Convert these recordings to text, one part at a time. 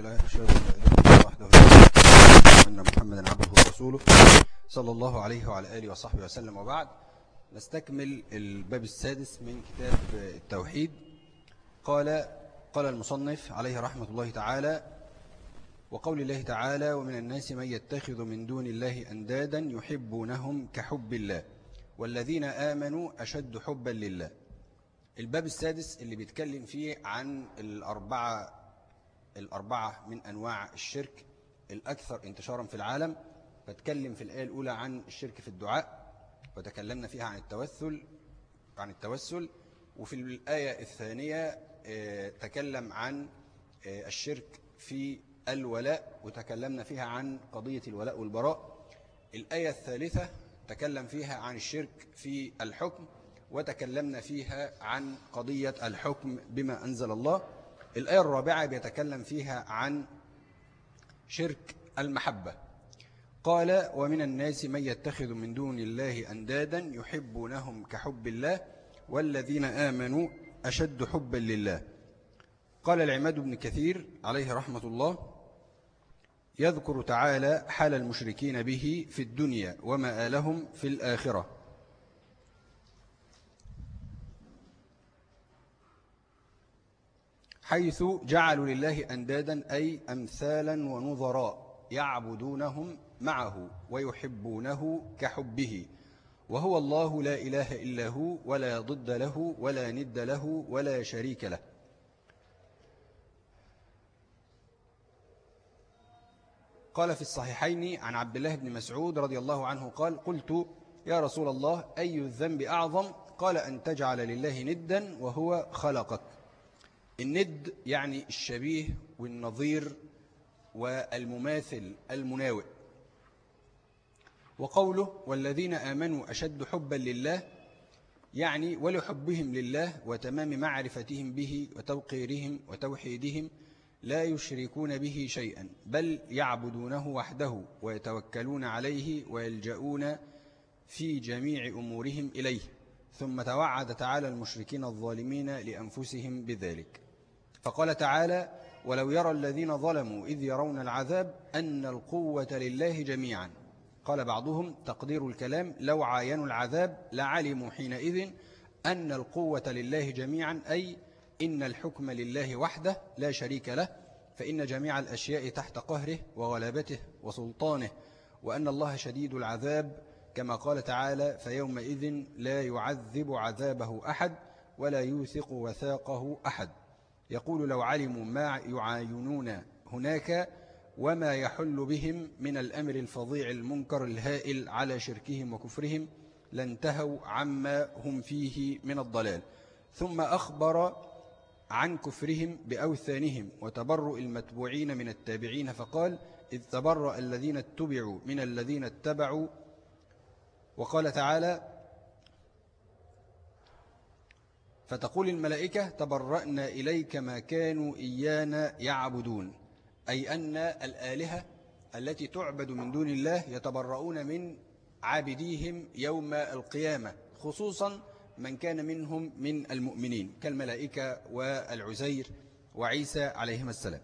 لله أشهد أن لا إله وحده لا أن محمدا عبده ورسوله صلى الله عليه وعلى آله وصحبه وسلم. وبعد نستكمل الباب السادس من كتاب التوحيد. قال قال المصنف عليه رحمة الله تعالى وقول الله تعالى ومن الناس من يتخذ من دون الله أندادا يحبونهم كحب الله والذين آمنوا أشد حبا لله. الباب السادس اللي بيتكلم فيه عن الأربعة الأربعة من أنواع الشرك الأكثر انتشارا في العالم. فتكلم في الآية الأولى عن الشرك في الدعاء وتكلمنا فيها عن التوسل عن التوسل. وفي الآية الثانية آه، تكلم عن آه، الشرك في الولاء وتكلمنا فيها عن قضية الولاء والبراء. الآية الثالثة تكلم فيها عن الشرك في الحكم وتكلمنا فيها عن قضية الحكم بما أنزل الله. الآية الرابعة بيتكلم فيها عن شرك المحبة. قال ومن الناس من يتخذ من دون الله أندادا يحبونهم كحب الله والذين آمنوا أشد حبا لله. قال العماد بن كثير عليه رحمة الله يذكر تعالى حال المشركين به في الدنيا وما آلهم في الآخرة. حيث جعلوا لله أندادا أي أمثالا ونظراء يعبدونهم معه ويحبونه كحبه. وهو الله لا إله إلا هو ولا ضد له ولا ند له ولا شريك له. قال في الصحيحين عن عبد الله بن مسعود رضي الله عنه قال قلت يا رسول الله أي الذنب أعظم؟ قال أن تجعل لله ندا وهو خلقك. الند يعني الشبيه والنظير والمماثل المناوئ. وقوله والذين آمنوا أشد حبا لله يعني ولحبهم لله وتمام معرفتهم به وتوقيرهم وتوحيدهم لا يشركون به شيئا بل يعبدونه وحده ويتوكلون عليه ويلجؤون في جميع أمورهم إليه. ثم توعد تعالى المشركين الظالمين لأنفسهم بذلك. فقال تعالى ولو يرى الذين ظلموا إذ يرون العذاب أن القوة لله جميعا. قال بعضهم تقدير الكلام لو عاينوا العذاب لعلموا حينئذ أن القوة لله جميعا أي إن الحكم لله وحده لا شريك له فإن جميع الأشياء تحت قهره وغلبته وسلطانه وأن الله شديد العذاب كما قال تعالى فيومئذ لا يعذب عذابه أحد ولا يوثق وثاقه أحد. يقول لو علموا ما يعاينون هناك وما يحل بهم من الأمر الفظيع المنكر الهائل على شركهم وكفرهم لانتهوا عما هم فيه من الضلال. ثم أخبر عن كفرهم بأوثانهم وتبرؤ المتبوعين من التابعين فقال إذ تبرأ الذين اتبعوا من الذين اتبعوا. وقال تعالى فتقول الملائكة تبرأنا إليك ما كانوا إيانا يعبدون أي أن الآلهة التي تعبد من دون الله يتبرؤون من عابديهم يوم القيامة خصوصا من كان منهم من المؤمنين كالملائكة والعزير وعيسى عليهم السلام.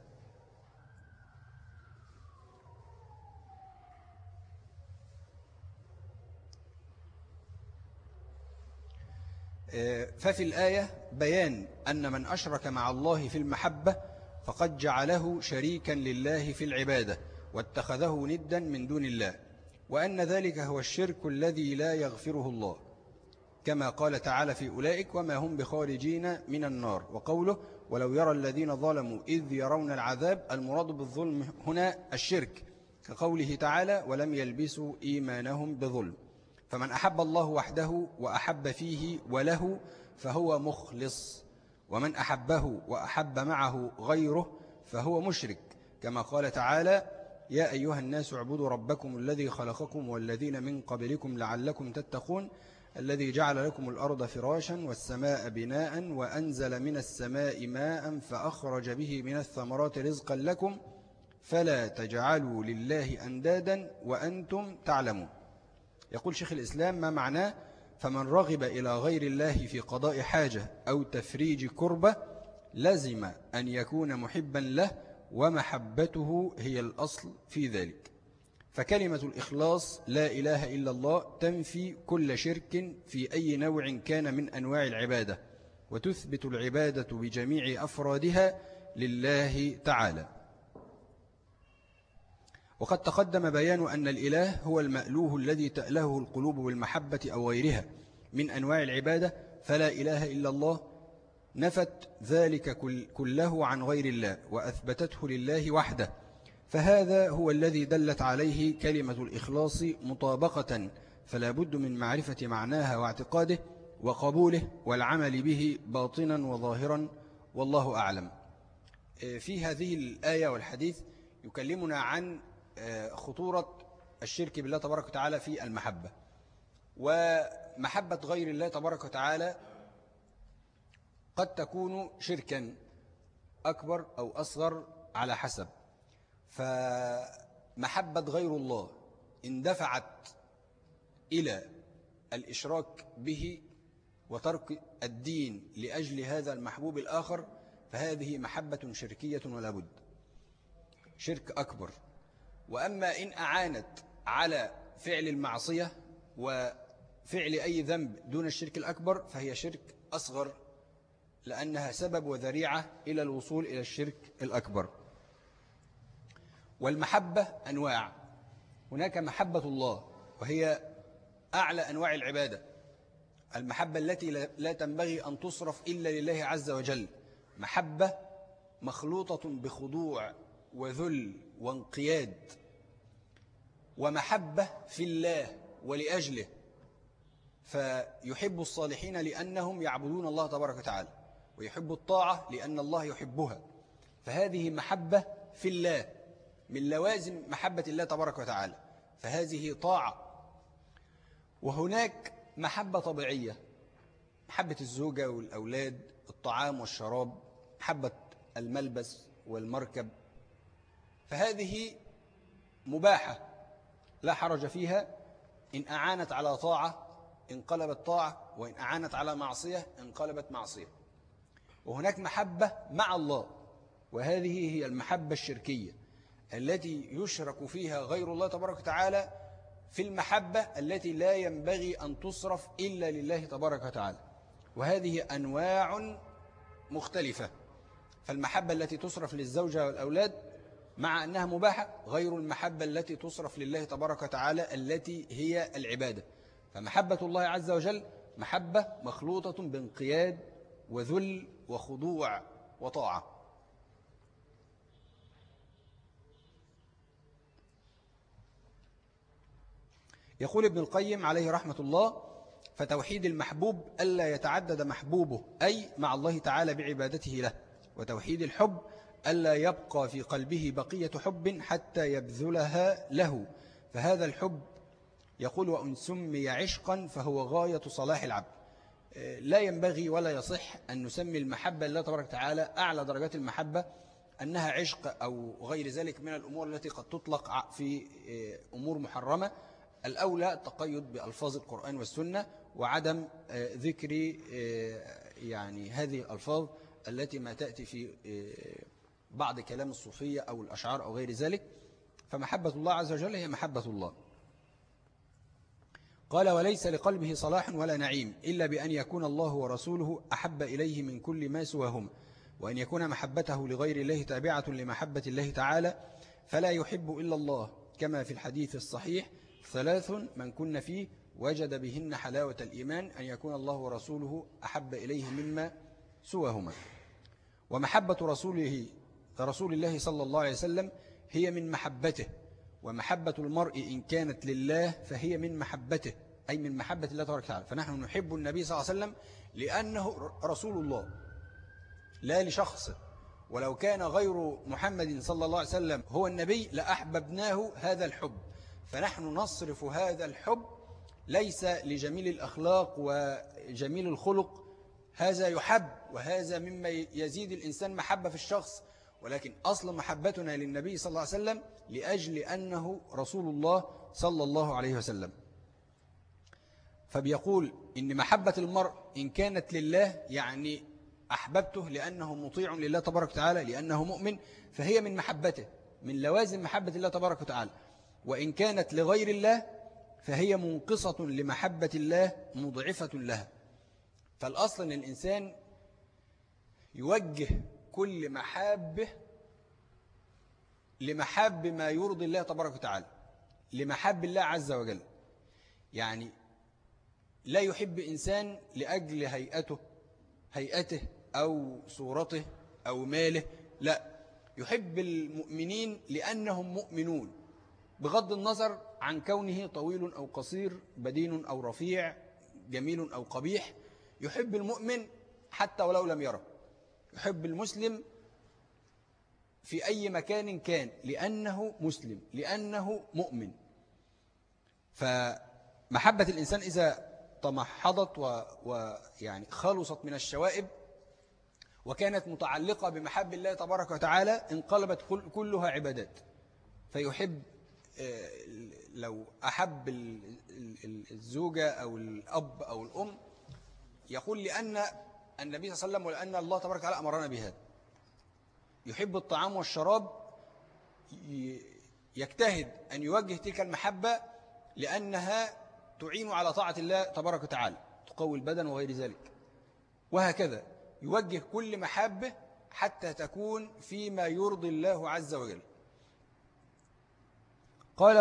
ففي الآية بيان أن من أشرك مع الله في المحبة فقد جعله شريكا لله في العبادة واتخذه ندا من دون الله وأن ذلك هو الشرك الذي لا يغفره الله كما قال تعالى في أولئك وما هم بخارجين من النار وقوله ولو يرى الذين ظلموا إذ يرون العذاب المراد بالظلم هنا الشرك كقوله تعالى ولم يلبسوا إيمانهم بظلم. فمن أحب الله وحده وأحب فيه وله فهو مخلص ومن أحبه وأحب معه غيره فهو مشرك. كما قال تعالى يا أيها الناس اعبدوا ربكم الذي خلقكم والذين من قبلكم لعلكم تتقون الذي جعل لكم الأرض فراشا والسماء بناء وأنزل من السماء ماء فأخرج به من الثمرات رزقا لكم فلا تجعلوا لله أندادا وأنتم تعلمون. يقول شيخ الإسلام ما معناه فمن رغب إلى غير الله في قضاء حاجة أو تفريج كربة لزم أن يكون محبا له ومحبته هي الأصل في ذلك. فكلمة الإخلاص لا إله إلا الله تنفي كل شرك في أي نوع كان من أنواع العبادة وتثبت العبادة بجميع أفرادها لله تعالى. وقد تقدم بيان أن الإله هو المألوه الذي تألهه القلوب بالمحبة أو غيرها. من أنواع العبادة فلا إله إلا الله نفت ذلك كله عن غير الله وأثبتته لله وحده. فهذا هو الذي دلت عليه كلمة الإخلاص مطابقة فلا بد من معرفة معناها واعتقاده وقبوله والعمل به باطنا وظاهرا والله أعلم. في هذه الآية والحديث يكلمنا عن خطورة الشرك بالله تبارك وتعالى في المحبة. ومحبة غير الله تبارك وتعالى قد تكون شركا أكبر أو أصغر على حسب. فمحبة غير الله اندفعت إلى الإشراك به وترك الدين لأجل هذا المحبوب الآخر فهذه محبة شركية ولا بد. شرك أكبر. وأما إن أعانت على فعل المعصية وفعل أي ذنب دون الشرك الأكبر فهي شرك أصغر لأنها سبب وذريعة إلى الوصول إلى الشرك الأكبر. والمحبة أنواع. هناك محبة الله وهي أعلى أنواع العبادة. المحبة التي لا تنبغي أن تصرف إلا لله عز وجل. محبة مخلوطة بخضوع وذل وانقياد ومحبة في الله ولأجله فيحب الصالحين لأنهم يعبدون الله تبارك وتعالى ويحب الطاعة لأن الله يحبها. فهذه محبة في الله من لوازم محبة الله تبارك وتعالى. فهذه طاعة. وهناك محبة طبيعية محبة الزوجة والأولاد الطعام والشراب محبة الملبس والمركب فهذه مباحة لا حرج فيها إن أعانت على طاعة انقلبت طاعة وإن أعانت على معصية انقلبت معصية. وهناك محبة مع الله وهذه هي المحبة الشركية التي يشرك فيها غير الله تبارك وتعالى في المحبة التي لا ينبغي أن تصرف إلا لله تبارك وتعالى. وهذه أنواع مختلفة. فالمحبة التي تصرف للزوجة والأولاد مع أنها مباحة غير المحبة التي تصرف لله تبارك وتعالى التي هي العبادة. فمحبة الله عز وجل محبة مخلوطة بانقياد وذل وخضوع وطاعة. يقول ابن القيم عليه رحمة الله فتوحيد المحبوب ألا يتعدد محبوبه أي مع الله تعالى بعبادته له. وتوحيد الحب ألا يبقى في قلبه بقية حب حتى يبذلها له. فهذا الحب يقول وأن سمي عشقا فهو غاية صلاح العبد. لا ينبغي ولا يصح أن نسمي المحبة لله تبارك وتعالى أعلى درجات المحبة أنها عشق أو غير ذلك من الأمور التي قد تطلق في أمور محرمة. الأولى التقيد بألفاظ القرآن والسنة وعدم ذكر يعني هذه الألفاظ التي ما تأتي في بعض كلام الصوفية أو الأشعار أو غير ذلك فمحبة الله عز وجل هي محبة الله. قال وليس لقلبه صلاح ولا نعيم إلا بأن يكون الله ورسوله أحب إليه من كل ما سواهم وأن يكون محبته لغير الله تابعة لمحبة الله تعالى فلا يحب إلا الله كما في الحديث الصحيح ثلاث من كن فيه وجد بهن حلاوة الإيمان أن يكون الله ورسوله أحب إليه مما سواهما ومحبة رسوله رسول الله صلى الله عليه وسلم هي من محبته ومحبة المرء إن كانت لله فهي من محبته أي من محبة الله تبارك وتعالى. فنحن نحب النبي صلى الله عليه وسلم لأنه رسول الله لا لشخصه ولو كان غير محمد صلى الله عليه وسلم هو النبي لأحببناه هذا الحب. فنحن نصرف هذا الحب ليس لجميل الأخلاق وجميل الخلق. هذا يحب وهذا مما يزيد الإنسان محبة في الشخص. ولكن أصل محبتنا للنبي صلى الله عليه وسلم لأجل أنه رسول الله صلى الله عليه وسلم. فبيقول إن محبة المرء إن كانت لله يعني أحببته لأنه مطيع لله تبارك وتعالى لأنه مؤمن فهي من محبته من لوازم محبة الله تبارك وتعالى. وإن كانت لغير الله فهي منقصة لمحبة الله مضعفة لها. فالأصل أن الإنسان يوجه كل محابه لمحاب ما يرضي الله تبارك وتعالى لمحاب الله عز وجل. يعني لا يحب إنسان لأجل هيئته هيئته أو صورته أو ماله لا. يحب المؤمنين لأنهم مؤمنون بغض النظر عن كونه طويل أو قصير بدين أو رفيع جميل أو قبيح. يحب المؤمن حتى ولو لم يره. يحب المسلم في أي مكان كان لأنه مسلم لأنه مؤمن. فمحبة الإنسان إذا تمحضت ويعني خلصت من الشوائب وكانت متعلقة بمحب الله تبارك وتعالى انقلبت كلها عبادات. فيحب آه، لو أحب الزوجة أو الأب أو الأم يقول لأن النبي صلى الله عليه وسلم ولأن الله تبارك وتعالى أمرنا بهذا. يحب الطعام والشراب يجتهد أن يوجه تلك المحبة لأنها تعين على طاعة الله تبارك وتعالى تقوي البدن وغير ذلك. وهكذا يوجه كل محبة حتى تكون فيما يرضي الله عز وجل. قال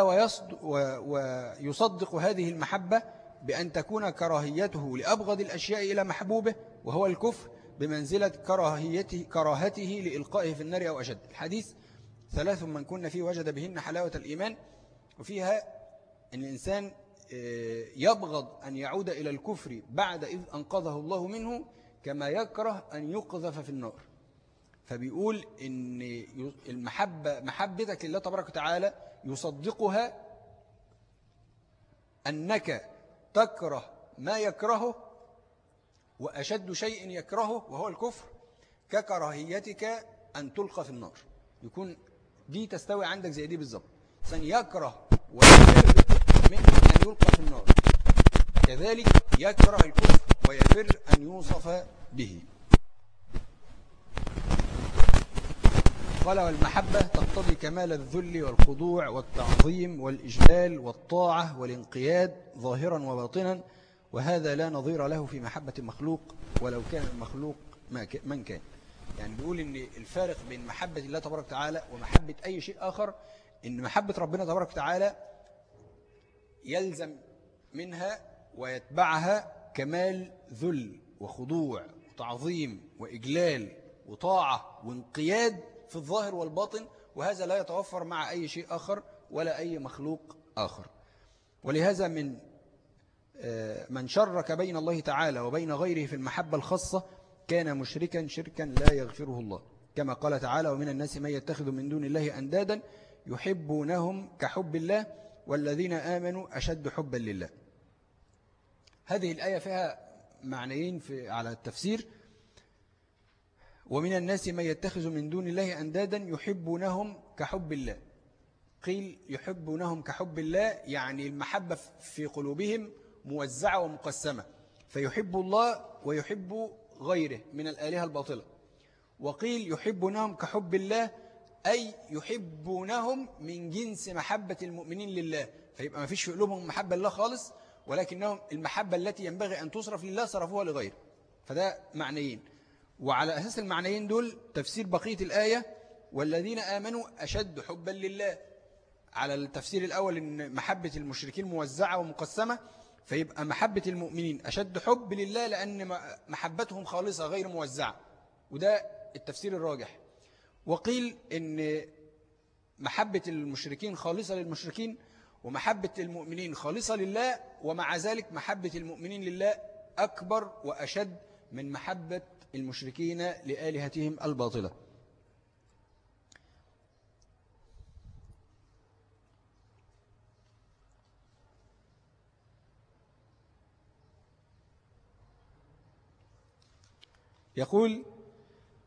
ويصدق هذه المحبة بأن تكون كراهيته لأبغض الأشياء إلى محبوبه وهو الكفر بمنزلة كراهيته كراهته لإلقائه في النار أو أشد. الحديث ثلاث من كنا فيه وجد بهن حلاوة الإيمان وفيها أن الإنسان آه، يبغض أن يعود إلى الكفر بعد إذ أنقذه الله منه كما يكره أن يقذف في النار. فبيقول إن المحبة محبتك لله تبارك وتعالى يصدقها أنك تكره ما يكرهه وأشد شيء يكرهه وهو الكفر ككراهيتك أن تلقى في النار. يكون دي تستوي عندك زي دي بالظبط. سن يكره ويفر من أن يلقى في النار. كذلك يكره الكفر ويفر أن يوصف به. قال والمحبة تقتضي كمال الذل والخضوع والتعظيم والإجلال والطاعة والانقياد ظاهرا وباطنا وهذا لا نظير له في محبة المخلوق ولو كان المخلوق من كان. يعني بيقول إن الفارق بين محبة الله تبارك وتعالى ومحبة أي شيء آخر إن محبة ربنا تبارك وتعالى يلزم منها ويتبعها كمال ذل وخضوع وتعظيم وإجلال وطاعة وانقياد في الظاهر والباطن وهذا لا يتوفر مع أي شيء آخر ولا أي مخلوق آخر. ولهذا من من شرك بين الله تعالى وبين غيره في المحبة الخاصة كان مشركا شركا لا يغفره الله. كما قال تعالى ومن الناس من يتخذ من دون الله أندادا يحبونهم كحب الله والذين آمنوا أشد حبا لله. هذه الآية فيها معنيين في على التفسير. ومن الناس من يتخذ من دون الله أندادا يحبونهم كحب الله. قيل يحبونهم كحب الله يعني المحبة في قلوبهم موزعة ومقسمة. فيحب الله ويحب غيره من الآلهة الباطلة. وقيل يحبونهم كحب الله أي يحبونهم من جنس محبة المؤمنين لله. فيبقى ما فيش في قلوبهم محبة لله خالص ولكنهم المحبة التي ينبغي أن تصرف لله صرفوها لغيره. فده معنيين. وعلى أساس المعنيين دول تفسير بقية الآية والذين آمنوا أشد حبا لله. على التفسير الأول أن محبة المشركين موزعة ومقسمة فيبقى محبة المؤمنين أشد حب لله لأن محبتهم خالصة غير موزعة. وده التفسير الراجح. وقيل أن محبة المشركين خالصة للمشركين ومحبة المؤمنين خالصة لله ومع ذلك محبة المؤمنين لله أكبر وأشد من محبة المشركين لآلهتهم الباطلة. يقول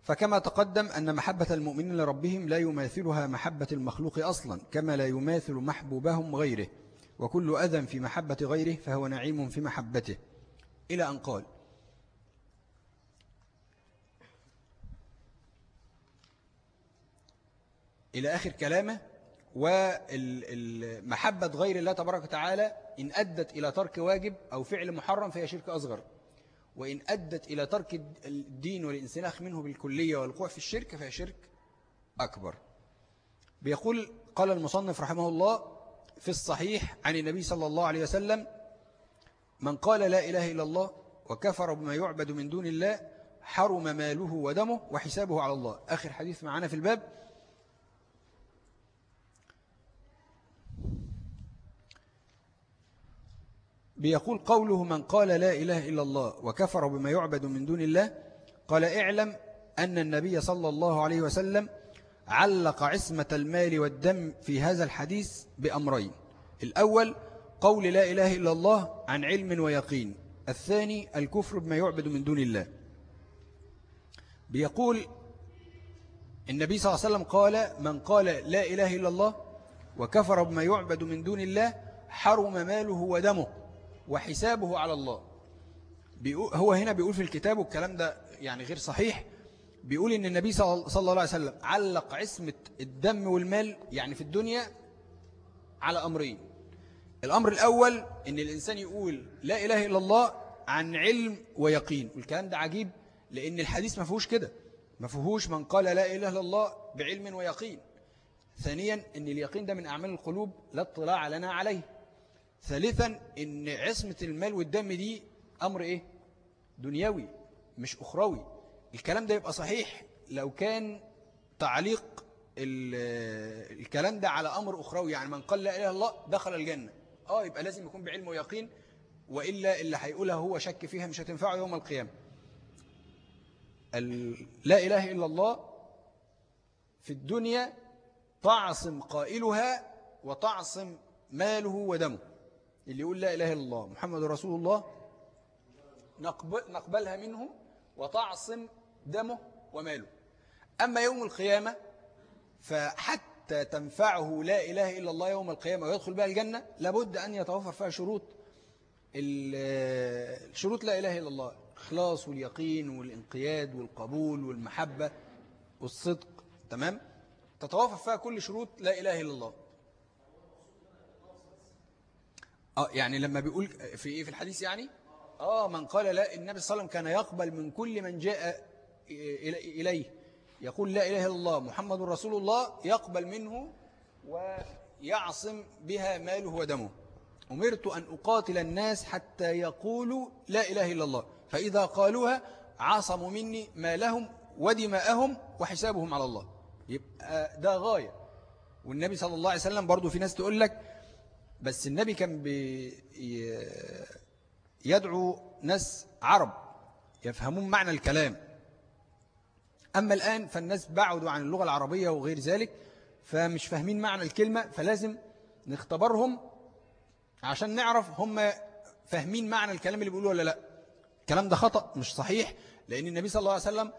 فكما تقدم أن محبة المؤمنين لربهم لا يماثلها محبة المخلوق أصلا كما لا يماثل محبوبهم غيره وكل أذى في محبة غيره فهو نعيم في محبته. إلى أن قال إلى آخر كلامه ومحبة غير الله تبارك وتعالى إن أدت إلى ترك واجب أو فعل محرم فهي شرك أصغر. وإن أدت إلى ترك الدين والانسلاخ منه بالكلية والوقوع في الشرك فهي شرك أكبر. بيقول قال المصنف رحمه الله في الصحيح عن النبي صلى الله عليه وسلم من قال لا إله إلا الله وكفر بما يعبد من دون الله حرم ماله ودمه وحسابه على الله. آخر حديث معنا في الباب. بيقول قوله من قال لا إله إلا الله وكفر بما يعبد من دون الله قال اعلم أن النبي صلى الله عليه وسلم علق عصمة المال والدم في هذا الحديث بأمرين. الأول قول لا إله إلا الله عن علم ويقين الثاني الكفر بما يعبد من دون الله. بيقول النبي صلى الله عليه وسلم قال من قال لا إله إلا الله وكفر بما يعبد من دون الله حرم ماله ودمه. وحسابه على الله. هو هنا بيقول في الكتاب والكلام ده يعني غير صحيح بيقول إن النبي صلى الله عليه وسلم علق عصمة الدم والمال يعني في الدنيا على أمرين. الأمر الأول إن الإنسان يقول لا إله إلا الله عن علم ويقين. والكلام ده عجيب لأن الحديث ما فيهوش كده. ما فيهوش من قال لا إله إلا الله بعلم ويقين. ثانيا إن اليقين ده من أعمال القلوب لا اطلاع لنا عليه. ثالثا إن عصمة المال والدم دي أمر إيه؟ دنيوي مش أخروي. الكلام ده يبقى صحيح لو كان تعليق الكلام ده على أمر أخروي. يعني من قال لا إله الله دخل الجنة. آه يبقى لازم يكون بعلم ويقين وإلا اللي هيقولها هو شك فيها مش هتنفعه يوم القيامة. لا إله إلا الله في الدنيا تعصم قائلها وتعصم ماله ودمه. اللي يقول لا إله إلا الله محمد رسول الله نقبلها منه وتعصم دمه وماله. أما يوم القيامة فحتى تنفعه لا إله إلا الله يوم القيامة ويدخل بها الجنة لابد أن يتوفر فيها شروط الشروط لا إله إلا الله الإخلاص واليقين والانقياد والقبول والمحبة والصدق تمام؟ تتوافر فيها كل شروط لا إله إلا الله. آه يعني لما بيقول في إيه في الحديث يعني؟ آه من قال لا النبي صلى الله عليه وسلم كان يقبل من كل من جاء إليه. يقول لا إله إلا الله محمد رسول الله يقبل منه ويعصم بها ماله ودمه. أمرت أن أقاتل الناس حتى يقولوا لا إله إلا الله. فإذا قالوها عاصموا مني مالهم ودماءهم وحسابهم على الله. يبقى ده غاية. والنبي صلى الله عليه وسلم برضو في ناس تقول لك بس النبي كان يدعو ناس عرب يفهمون معنى الكلام. أما الآن فالناس بعدوا عن اللغة العربية وغير ذلك فمش فاهمين معنى الكلمة فلازم نختبرهم عشان نعرف هم فاهمين معنى الكلام اللي بيقولوه ولا لأ. الكلام ده خطأ مش صحيح لأن النبي صلى الله عليه وسلم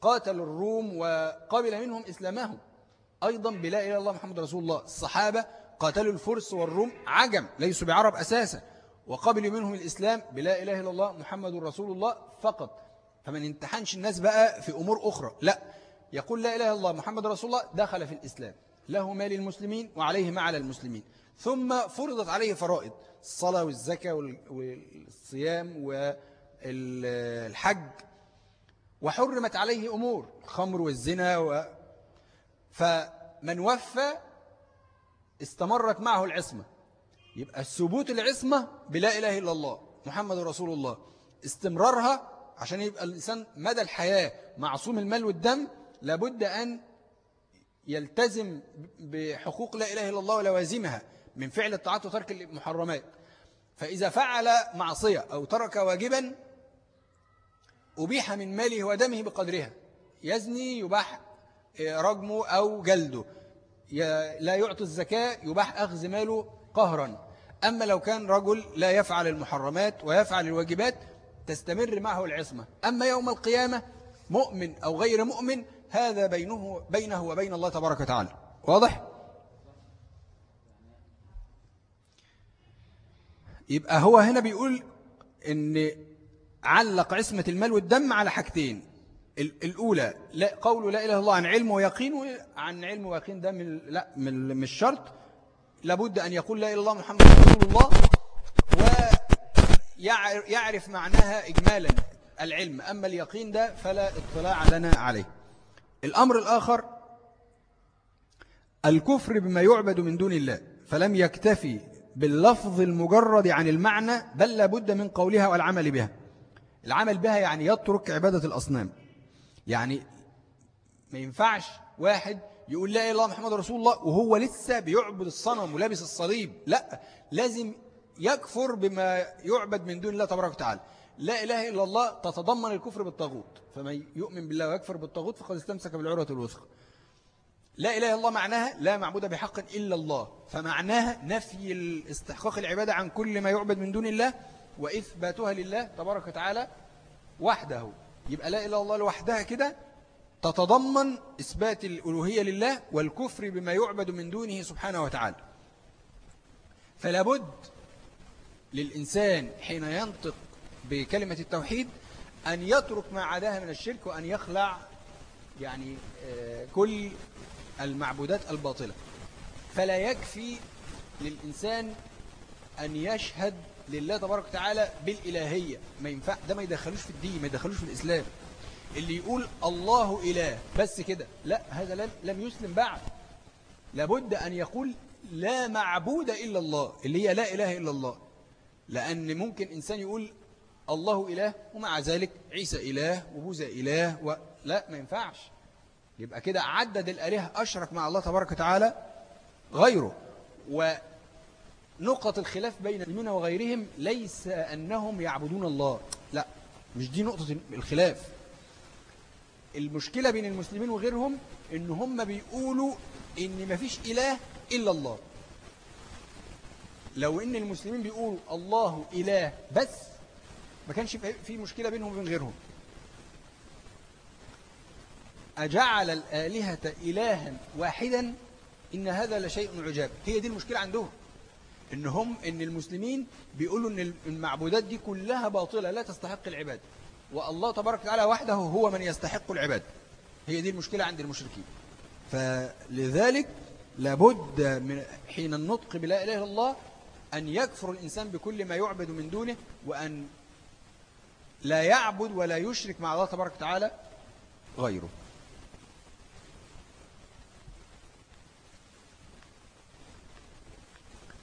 قاتل الروم وقبل منهم إسلامهم. أيضا بلا إله الله محمد رسول الله الصحابة قاتلوا الفرس والروم عجم ليسوا بعرب أساسا. وقبلوا منهم الإسلام بلا إله إلا الله محمد رسول الله فقط. فمن انتحنش الناس بقى في أمور أخرى. لا يقول لا إله إلا الله محمد رسول الله دخل في الإسلام. له مال المسلمين وعليه ما على المسلمين. ثم فرضت عليه فرائض الصلاة والزكاة والصيام والحج. وحرمت عليه أمور الخمر والزنا و... فمن وفى استمرت معه العصمة. يبقى الثبوت العصمة بلا إله إلا الله محمد رسول الله. استمرارها عشان يبقى الإنسان مدى الحياة معصوم المال والدم لابد أن يلتزم بحقوق لا إله إلا الله ولوازمها من فعل الطاعات وترك المحرمات. فإذا فعل معصية أو ترك واجبا أبيح من ماله ودمه بقدرها. يزني يباح رجمه أو جلده. لا يعطي الزكاة يباح أخذ ماله قهرا. أما لو كان رجل لا يفعل المحرمات ويفعل الواجبات تستمر معه العصمة. أما يوم القيامة مؤمن أو غير مؤمن هذا بينه, بينه وبين الله تبارك وتعالى. واضح؟ يبقى هو هنا بيقول إن علق عصمة المال والدم على حاجتين. الأولى لا قول لا إله إلا الله عن علم ويقين عن علم ويقين ده من لا من مش شرط لابد أن يقول لا إله إلا الله محمد رسول الله ويعرف معناها إجمالا العلم. أما اليقين ده فلا اطلاع لنا عليه. الأمر الآخر الكفر بما يعبد من دون الله فلم يكتفي باللفظ المجرد عن المعنى بل لابد من قولها والعمل بها. العمل بها يعني يترك عبادة الأصنام. يعني ما ينفعش واحد يقول لا إله إلا الله محمد رسول الله وهو لسه بيعبد الصنم ولابس الصليب. لا لازم يكفر بما يعبد من دون الله تبارك وتعالى. لا إله إلا الله تتضمن الكفر بالطاغوت. فمن يؤمن بالله ويكفر بالطاغوت فقد استمسك بالعروة الوثقى. لا إله إلا الله معناها لا معبود بحق إلا الله. فمعناها نفي الاستحقاق العبادة عن كل ما يعبد من دون الله وإثباتها لله تبارك وتعالى وحده. يبقى لا إله إلا الله لوحدها كده تتضمن إثبات الألوهية لله والكفر بما يعبد من دونه سبحانه وتعالى. فلا بد للإنسان حين ينطق بكلمة التوحيد أن يترك ما عداها من الشرك وأن يخلع يعني آه، كل المعبودات الباطلة. فلا يكفي للإنسان أن يشهد لله تبارك وتعالى بالإلهية. ما ينفع ده ما يدخلوش في الدين ما يدخلوش في الإسلام. اللي يقول الله إله بس كده. لا هذا لم, لم يسلم بعد. لابد أن يقول لا معبود إلا الله اللي هي لا إله إلا الله. لأن ممكن إنسان يقول الله إله ومع ذلك عيسى إله وبوذا إله و... لا ما ينفعش. يبقى كده عدد الآلهة أشرك مع الله تبارك وتعالى غيره. ونقط الخلاف بين المسلمين وغيرهم ليس أنهم يعبدون الله. لا مش دي نقطة الخلاف. المشكلة بين المسلمين وغيرهم إن هم بيقولوا إن مفيش إله إلا الله. لو إن المسلمين بيقولوا الله إله بس ما كانش في مشكلة بينهم وبين غيرهم. أجعل الآلهة إلها واحدا إن هذا لشيء عجاب. هي دي المشكلة عندهم. إن هم إن المسلمين بيقولوا إن المعبودات دي كلها باطلة لا تستحق العباد والله تبارك وتعالى وحده هو من يستحق العباد هي دي المشكلة عند المشركين. فلذلك لابد من حين النطق بلا إله إلا الله أن يكفر الإنسان بكل ما يعبد من دونه وأن لا يعبد ولا يشرك مع الله تبارك وتعالى غيره.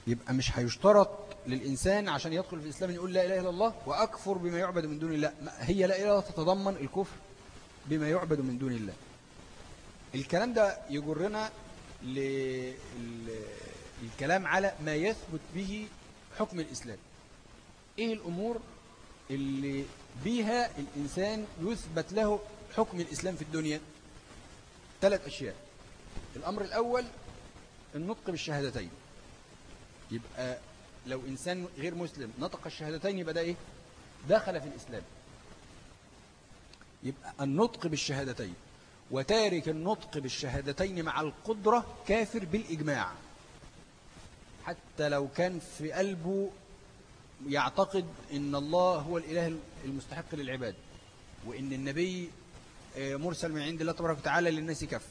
يبقى مش هيشترط للإنسان عشان يدخل في الإسلام يقول لا إله إلا الله وأكفر بما يعبد من دون الله. هي لا إله تتضمن الكفر بما يعبد من دون الله. الكلام ده يجرنا للكلام على ما يثبت به حكم الإسلام. إيه الأمور اللي بها الإنسان يثبت له حكم الإسلام في الدنيا؟ ثلاث أشياء. الأمر الأول النطق بالشهادتين. يبقى لو إنسان غير مسلم نطق الشهادتين يبقى ده إيه؟ دخل في الإسلام. يبقى النطق بالشهادتين وتارك النطق بالشهادتين مع القدرة كافر بالإجماع. حتى لو كان في قلبه يعتقد إن الله هو الإله المستحق للعباد وإن النبي آه، مرسل من عند الله تبارك وتعالى للناس كف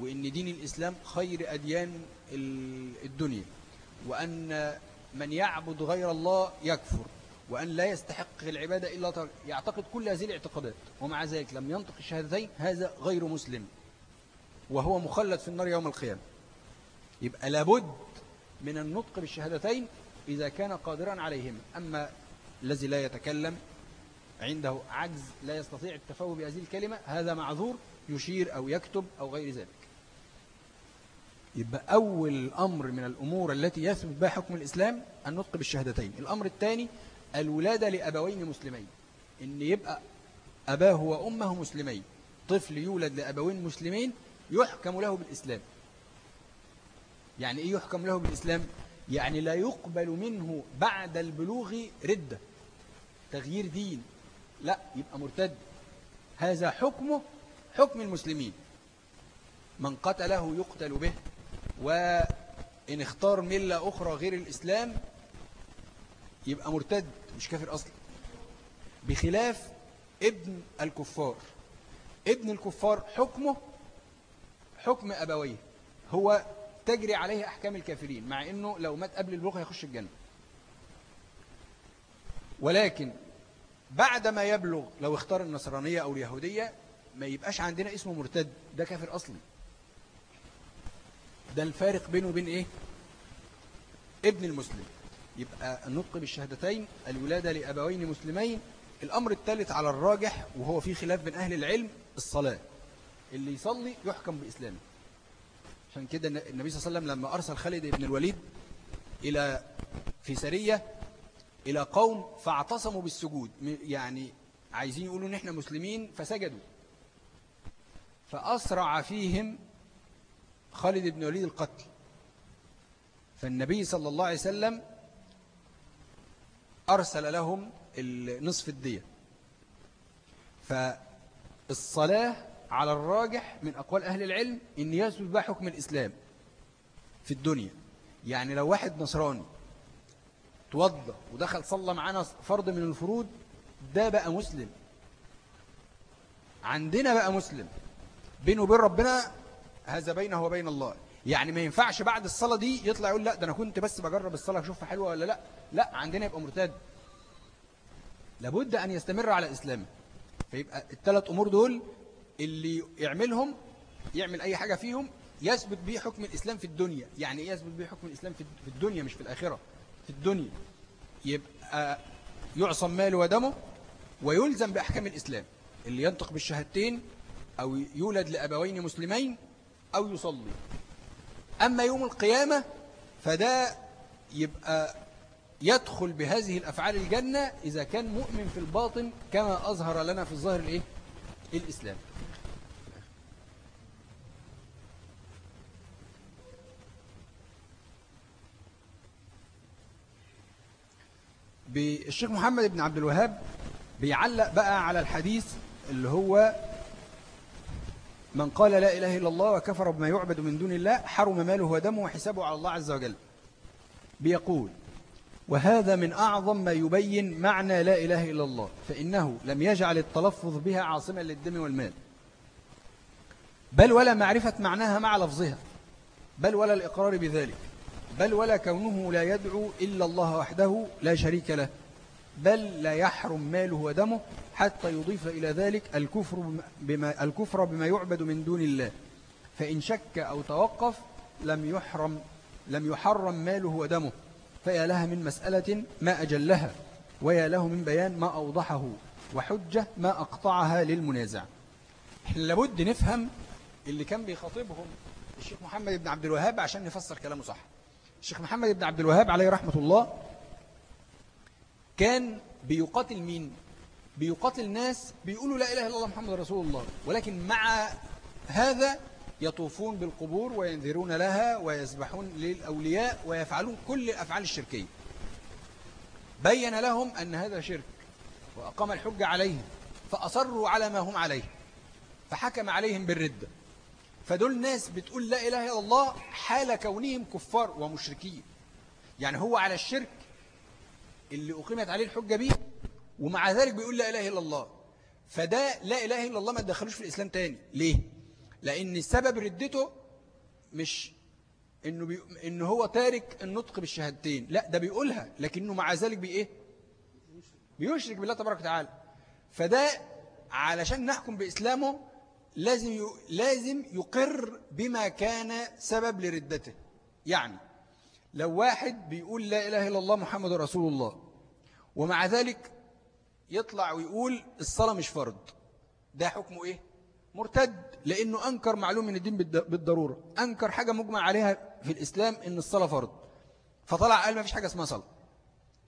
وإن دين الإسلام خير أديان الدنيا. وأن من يعبد غير الله يكفر وأن لا يستحق العبادة إلا يعتقد كل هذه الاعتقادات ومع ذلك لم ينطق الشهادتين هذا غير مسلم وهو مخلد في النار يوم القيامة. يبقى لابد من النطق بالشهادتين إذا كان قادرا عليهم. أما الذي لا يتكلم عنده عجز لا يستطيع التفوه بهذه الكلمة هذا معذور يشير أو يكتب أو غير ذلك. يبقى أول أمر من الأمور التي يثبت بها حكم الإسلام النطق بالشهادتين. الأمر الثاني الولادة لأبوين مسلمين. إن يبقى أباه وأمه مسلمين طفل يولد لأبوين مسلمين يحكم له بالإسلام. يعني إيه يحكم له بالإسلام؟ يعني لا يقبل منه بعد البلوغ ردة تغيير دين. لا يبقى مرتد. هذا حكمه حكم المسلمين. من قتله يقتل به. وإن اختار ملة أخرى غير الإسلام يبقى مرتد مش كافر أصلا. بخلاف ابن الكفار. ابن الكفار حكمه حكم أبويه. هو تجري عليه أحكام الكافرين مع أنه لو مات قبل البلوغ هيخش الجنة. ولكن بعد ما يبلغ لو اختار النصرانية أو اليهودية ما يبقاش عندنا اسمه مرتد. ده كافر أصلي ده الفارق بينه وبين إيه؟ ابن المسلم. يبقى النطق بالشهادتين الولادة لأبوين مسلمين. الأمر الثالث على الراجح وهو في خلاف بين أهل العلم الصلاة. اللي يصلي يحكم بإسلامه. عشان كده النبي صلى الله عليه وسلم لما أرسل خالد بن الوليد إلى في سرية إلى قوم فاعتصموا بالسجود. يعني عايزين يقولوا إن إحنا مسلمين فسجدوا. فأسرع فيهم خالد بن وليد القتل. فالنبي صلى الله عليه وسلم أرسل لهم نصف الدية. فالصلاة على الراجح من أقوال أهل العلم إن يثبت بها حكم الإسلام في الدنيا. يعني لو واحد نصراني توضى ودخل صلى معانا فرض من الفروض ده بقى مسلم. عندنا بقى مسلم. بينه وبين ربنا هذا بينه وبين الله. يعني ما ينفعش بعد الصلاة دي يطلع يقول لا ده أنا كنت بس بجرب الصلاة أشوفها حلوة ولا لا. لا عندنا يبقى مرتد. لابد أن يستمر على إسلامه فيبقى الثلاث أمور دول اللي يعملهم يعمل أي حاجة فيهم يثبت به حكم الإسلام في الدنيا. يعني إيه يثبت به حكم الإسلام في الدنيا مش في الآخرة؟ في الدنيا. يبقى يعصم ماله ودمه ويلزم بأحكام الإسلام. اللي ينطق بالشهادتين أو يولد لأبوين مسلمين أو يصلي أما يوم القيامة فده يبقى يدخل بهذه الأفعال الجنة إذا كان مؤمن في الباطن كما أظهر لنا في الظاهر الإيه؟ الإسلام بالشيخ محمد بن عبد الوهاب بيعلق بقى على الحديث اللي هو من قال لا إله إلا الله وكفر بما يعبد من دون الله حرم ماله ودمه وحسابه على الله عز وجل. بيقول وهذا من أعظم ما يبين معنى لا إله إلا الله فإنه لم يجعل التلفظ بها عاصما للدم والمال. بل ولا معرفة معناها مع لفظها بل ولا الإقرار بذلك بل ولا كونه لا يدعو إلا الله وحده لا شريك له. بل لا يحرم ماله ودمه حتى يضيف إلى ذلك الكفر بما, الكفر بما يعبد من دون الله. فإن شك أو توقف لم يحرم لم يحرم ماله ودمه. فيا لها من مسألة ما أجلها ويا له من بيان ما أوضحه وحجة ما أقطعها للمنازع. لابد نفهم اللي كان بيخاطبهم الشيخ محمد بن عبد الوهاب عشان نفسر كلامه صح. الشيخ محمد بن عبد الوهاب عليه رحمة الله كان بيقاتل مين؟ بيقاتل ناس بيقولوا لا إله إلا الله محمد رسول الله ولكن مع هذا يطوفون بالقبور وينذرون لها ويسبحون للأولياء ويفعلون كل الأفعال الشركية. بين لهم أن هذا شرك وأقام الحجة عليهم فأصروا على ما هم عليه فحكم عليهم بالردة فدول ناس بتقول لا إله إلا الله حال كونهم كفار ومشركين. يعني هو على الشرك اللي أقيمت عليه الحجة به ومع ذلك بيقول لا إله إلا الله. فده لا إله إلا الله ما تدخلوش في الإسلام تاني. ليه؟ لأن سبب ردته مش إنه, بي... إنه هو تارك النطق بالشهادتين. لا ده بيقولها لكنه مع ذلك بإيه؟ بيشرك بالله تبارك وتعالى. فده علشان نحكم بإسلامه لازم ي... لازم يقر بما كان سبب لردته. يعني لو واحد بيقول لا إله إلا الله محمد رسول الله ومع ذلك يطلع ويقول الصلاة مش فرض ده حكمه إيه؟ مرتد لأنه أنكر معلوم من الدين بالضرورة أنكر حاجة مجمع عليها في الإسلام إن الصلاة فرض فطلع قال ما فيش حاجة اسمها صلاة.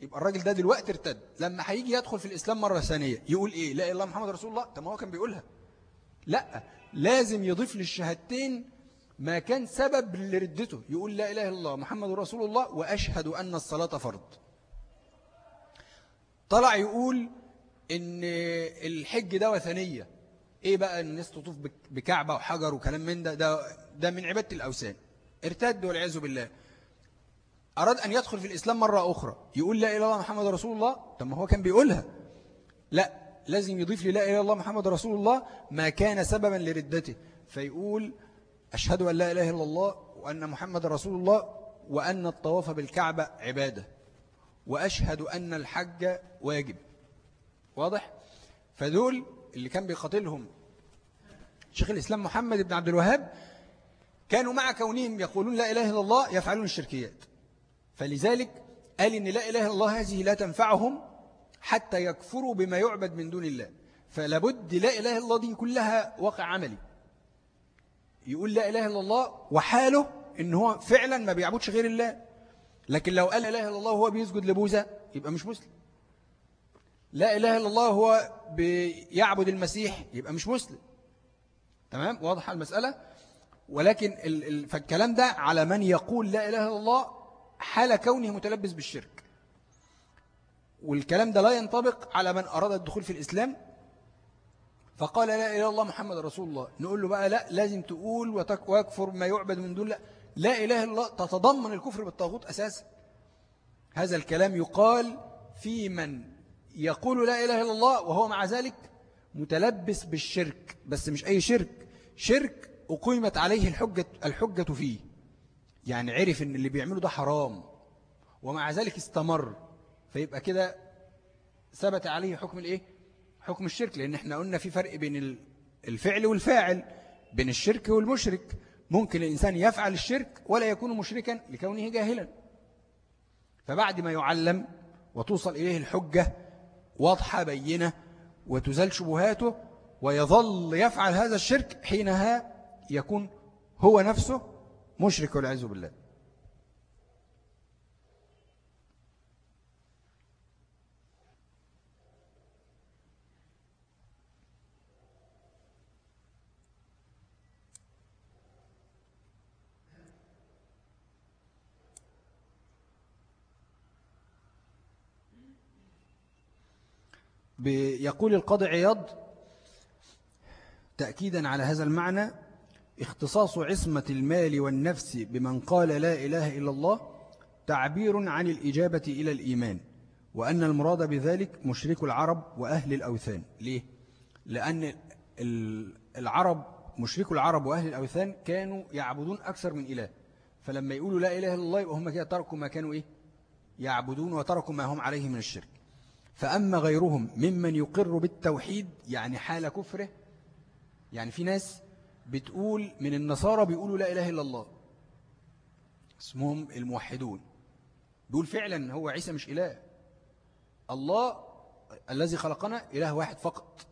يبقى الراجل ده دلوقتي ارتد لما هيجي يدخل في الإسلام مرة ثانية يقول إيه؟ لا إله إلا الله محمد رسول الله؟ طب ما هو كان بيقولها. لأ لازم يضيف للشهادتين ما كان سبب لردته يقول لا إله إلا الله محمد رسول الله وأشهد أن الصلاة فرض. طلع يقول إن الحج ده وثنية. إيه بقى الناس تطوف بكعبة وحجر وكلام من ده؟ ده, ده من عبادة الأوثان. ارتد والعياذ بالله. أراد أن يدخل في الإسلام مرة أخرى. يقول لا إله إلا الله محمد رسول الله؟ طب ما هو كان بيقولها. لا لازم يضيف للا إله إلا الله محمد رسول الله ما كان سببا لردته. فيقول أشهد أن لا إله إلا الله وأن محمد رسول الله وأن الطواف بالكعبة عبادة وأشهد أن الحج واجب. واضح؟ فدول اللي كان بيقاتلهم شيخ الإسلام محمد بن عبد الوهاب كانوا مع كونهم يقولون لا إله إلا الله يفعلون الشركيات. فلذلك قال إن لا إله إلا الله هذه لا تنفعهم حتى يكفروا بما يعبد من دون الله. فلابد لا إله إلا الله دي كلها واقع عملي. يقول لا إله إلا الله وحاله إن هو فعلا ما بيعبدش غير الله. لكن لو قال لا إله إلا الله وهو بيسجد لبوزة يبقى مش مسلم. لا إله إلا الله هو بيعبد المسيح يبقى مش مسلم. تمام؟ واضح المسألة؟ ولكن فالكلام ده على من يقول لا إله إلا الله حال كونه متلبس بالشرك. والكلام ده لا ينطبق على من أراد الدخول في الإسلام فقال لا إله الله محمد رسول الله. نقول له بقى لا لازم تقول ويكفر ما يعبد من دون لا. لا إله الله تتضمن الكفر بالطاغوت أساسا. هذا الكلام يقال في من يقول لا إله إلا الله وهو مع ذلك متلبس بالشرك بس مش أي شرك. شرك أقيمت عليه الحجة, الحجة فيه. يعني عرف إن اللي بيعمله ده حرام ومع ذلك استمر. فيبقى كده ثبت عليه حكم الإيه؟ حكم الشرك لأن إحنا قلنا في فرق بين الفعل والفاعل بين الشرك والمشرك. ممكن الإنسان يفعل الشرك ولا يكون مشركا لكونه جاهلا. فبعد ما يعلم وتوصل إليه الحجة واضحة بينة وتزال شبهاته ويظل يفعل هذا الشرك حينها يكون هو نفسه مشرك والعياذ بالله. يقول القاضي عياض تأكيدا على هذا المعنى اختصاص عصمة المال والنفس بمن قال لا إله إلا الله تعبير عن الإجابة إلى الإيمان وأن المراد بذلك مشرك العرب وأهل الأوثان ليه؟ لأن العرب مشرك العرب وأهل الأوثان كانوا يعبدون أكثر من إله فلما يقولوا لا إله إلا الله يبقى هم كده تركوا ما كانوا إيه؟ يعبدون وتركوا ما هم عليه من الشرك فأما غيرهم ممن يقر بالتوحيد يعني حال كفره يعني في ناس بتقول من النصارى بيقولوا لا إله إلا الله اسمهم الموحدون. بيقول فعلا هو عيسى مش إله. الله الذي خلقنا إله واحد فقط.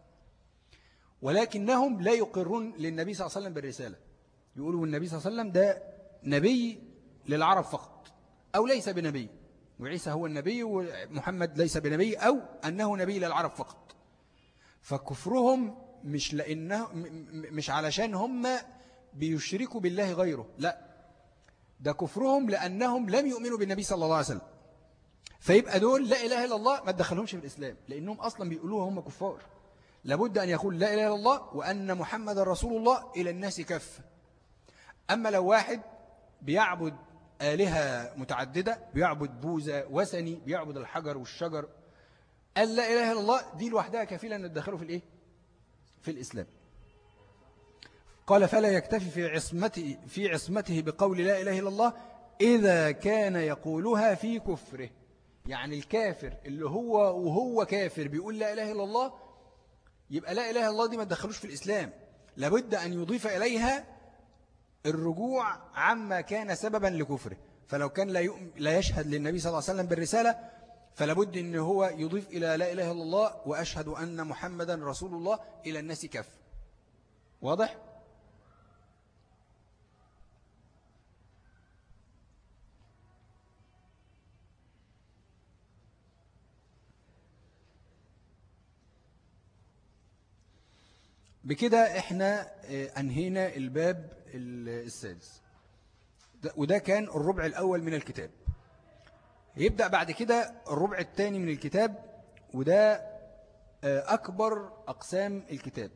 ولكنهم لا يقرون للنبي صلى الله عليه وسلم بالرسالة. يقولوا النبي صلى الله عليه وسلم ده نبي للعرب فقط أو ليس بنبي. وعيسى هو النبي ومحمد ليس بنبي أو أنه نبي للعرب فقط. فكفرهم مش لأنه مش علشان هم بيشركوا بالله غيره لا. ده كفرهم لأنهم لم يؤمنوا بالنبي صلى الله عليه وسلم. فيبقى دول لا إله إلا الله ما تدخلهمش في الإسلام لأنهم أصلا بيقولوها هم كفار. لابد أن يقول لا إله إلا الله وأن محمد رسول الله إلى الناس كف أما لو واحد بيعبد آلهة متعددة بيعبد بوزة وثني بيعبد الحجر والشجر. قال لا إله إلا الله دي لوحدها كفيلة أن تدخله في الإيه؟ في الإسلام. قال فلا يكتفي في عصمته, في عصمته بقول لا إله إلا الله إذا كان يقولها في كفره. يعني الكافر اللي هو وهو كافر بيقول لا إله إلا الله يبقى لا إله إلا الله دي ما تدخلوش في الإسلام. لابد أن يضيف إليها الرجوع عما كان سببا لكفره فلو كان لا, لا يشهد للنبي صلى الله عليه وسلم بالرسالة فلابد أن هو يضيف إلى لا إله إلا الله وأشهد أن محمدا رسول الله إلى الناس كف واضح؟ بكده إحنا آه، أنهينا الباب السادس. وده كان الربع الأول من الكتاب. يبدأ بعد كده الربع الثاني من الكتاب وده آه، أكبر أقسام الكتاب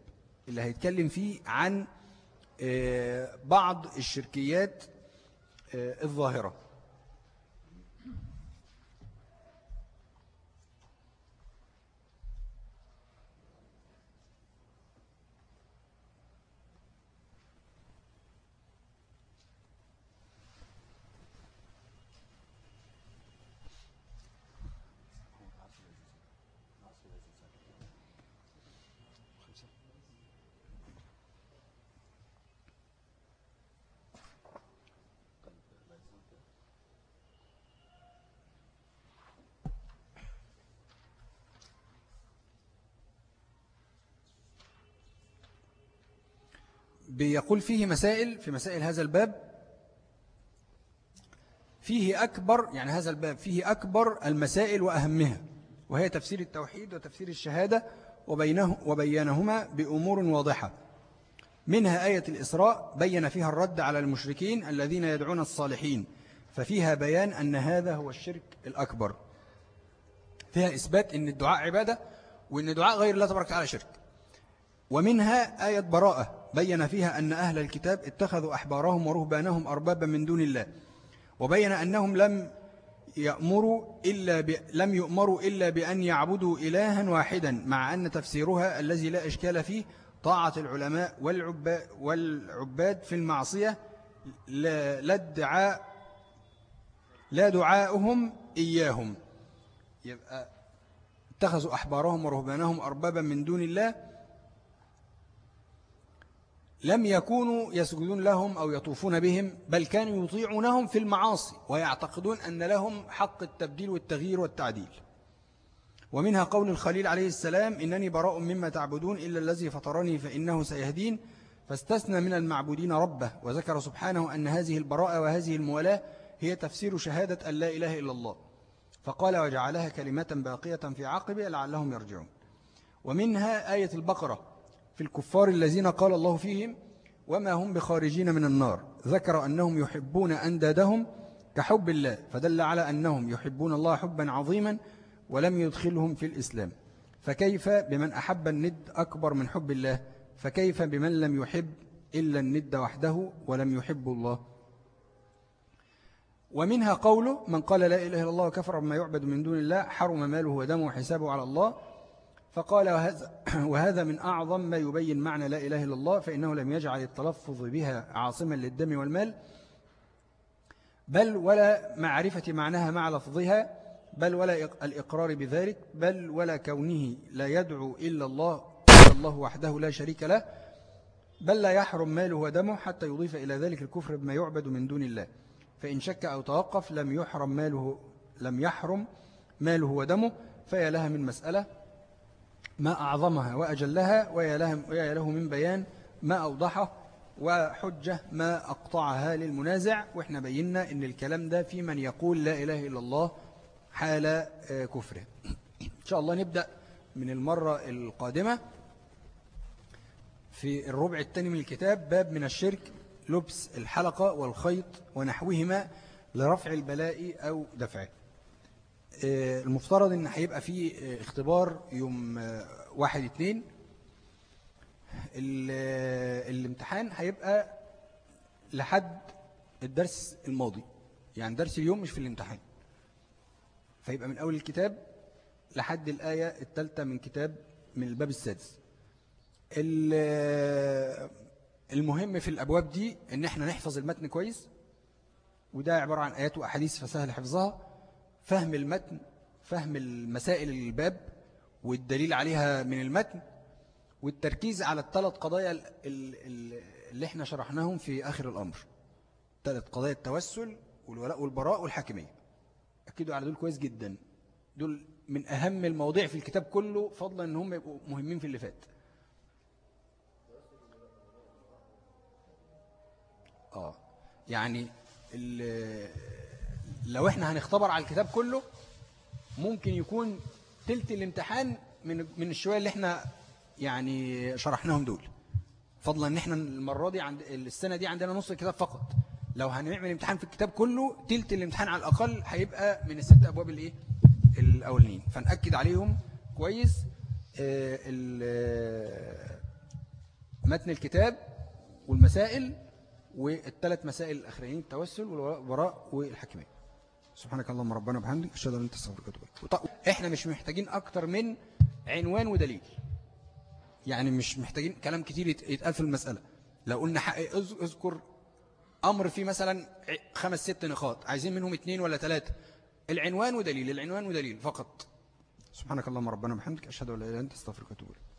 اللي هيتكلم فيه عن آه، بعض الشركيات آه، الظاهرة. بيقول فيه مسائل في مسائل هذا الباب فيه أكبر يعني هذا الباب فيه أكبر المسائل وأهمها وهي تفسير التوحيد وتفسير الشهادة وبينه وبينهما بأمور واضحة. منها آية الإسراء بين فيها الرد على المشركين الذين يدعون الصالحين ففيها بيان أن هذا هو الشرك الأكبر. فيها إثبات أن الدعاء عبادة وأن دعاء غير الله تبارك وتعالى شرك. ومنها آية براءة بين فيها أن أهل الكتاب اتخذوا أحبارهم ورهبانهم أربابا من دون الله وبين أنهم لم يأمروا إلا ب... لم يؤمروا إلا بأن يعبدوا إلها واحدا مع أن تفسيرها الذي لا إشكال فيه طاعة العلماء والعباد, والعباد في المعصية لا, لا الدعاء لا دعاؤهم إياهم. يبقى اتخذوا أحبارهم ورهبانهم أربابا من دون الله لم يكونوا يسجدون لهم أو يطوفون بهم بل كانوا يطيعونهم في المعاصي ويعتقدون أن لهم حق التبديل والتغيير والتعديل. ومنها قول الخليل عليه السلام إنني براء مما تعبدون إلا الذي فطرني فإنه سيهدين. فاستثنى من المعبودين ربه وذكر سبحانه أن هذه البراءة وهذه الموالاة هي تفسير شهادة أن لا إله إلا الله. فقال وجعلها كلمة باقية في عقبه لعلهم يرجعون. ومنها آية البقرة في الكفار الذين قال الله فيهم وما هم بخارجين من النار. ذكر أنهم يحبون أندادهم كحب الله فدل على أنهم يحبون الله حبا عظيما ولم يدخلهم في الإسلام. فكيف بمن أحب الند أكبر من حب الله؟ فكيف بمن لم يحب إلا الند وحده ولم يحب الله؟ ومنها قوله من قال لا إله إلا الله وكفر بما يعبد من دون الله حرم ماله ودمه وحسابه على الله. فقال وهذا, وهذا من أعظم ما يبين معنى لا إله إلا الله فإنه لم يجعل التلفظ بها عاصما للدم والمال بل ولا معرفة معناها مع لفظها بل ولا الإقرار بذلك بل ولا كونه لا يدعو إلا الله إلا الله وحده لا شريك له بل لا يحرم ماله ودمه حتى يضيف إلى ذلك الكفر بما يعبد من دون الله. فإن شك أو توقف لم يحرم ماله لم يحرم ماله ودمه فيا لها من مسألة. ما أعظمها وأجلها ويا له من بيان ما أوضحه وحجة ما أقطعها للمنازع. وإحنا بينا أن الكلام ده في من يقول لا إله إلا الله حال آه، كفره. إن شاء الله نبدأ من المرة القادمة. في الربع الثاني من الكتاب باب من الشرك لبس الحلقة والخيط ونحوهما لرفع البلاء أو دفعه. المفترض إن هيبقى في آه، اختبار يوم آه، واحد اتنين. الامتحان هيبقى لحد الدرس الماضي يعني درس اليوم مش في الامتحان. فيبقى من أول الكتاب لحد الآية الثالثة من كتاب من الباب السادس. المهم في الأبواب دي إن إحنا نحفظ المتن كويس وده عبارة عن آيات وأحاديث فسهل حفظها. فهم المتن فهم المسائل الباب والدليل عليها من المتن والتركيز على الثلاث قضايا اللي إحنا شرحناهم في آخر الأمر. ثلاث قضايا التوسل والولاء والبراء والحاكمية. أكدوا على دول كويس جدا. دول من أهم المواضيع في الكتاب كله فضلا أنهم يبقوا مهمين في اللي فات. آه. يعني لو إحنا هنختبر على الكتاب كله ممكن يكون تلت الامتحان من من الشوية اللي إحنا يعني شرحناهم دول. فضلا إن إحنا المرة دي عند السنة دي عندنا نص الكتاب فقط. لو هنعمل امتحان في الكتاب كله تلت الامتحان على الأقل هيبقى من الست أبواب الإيه؟ الأولين فنأكد عليهم كويس. آه، آه، متن الكتاب والمسائل والثلاث مسائل الأخرين التوسل والوراء والحكمية سبحانك اللهم ربنا وبحمدك أشهد أن أنت أستغفرك وأتوب إليك. إحنا مش محتاجين أكتر من عنوان ودليل. يعني مش محتاجين كلام كتير يتقال في المسألة. لو قلنا اذكر أمر فيه مثلا خمس ست نقاط. عايزين منهم اثنين ولا ثلاثة العنوان ودليل العنوان ودليل فقط. سبحانك اللهم ربنا وبحمدك أشهد أن لا إله إلا أنت أستغفرك وأتوب إليك.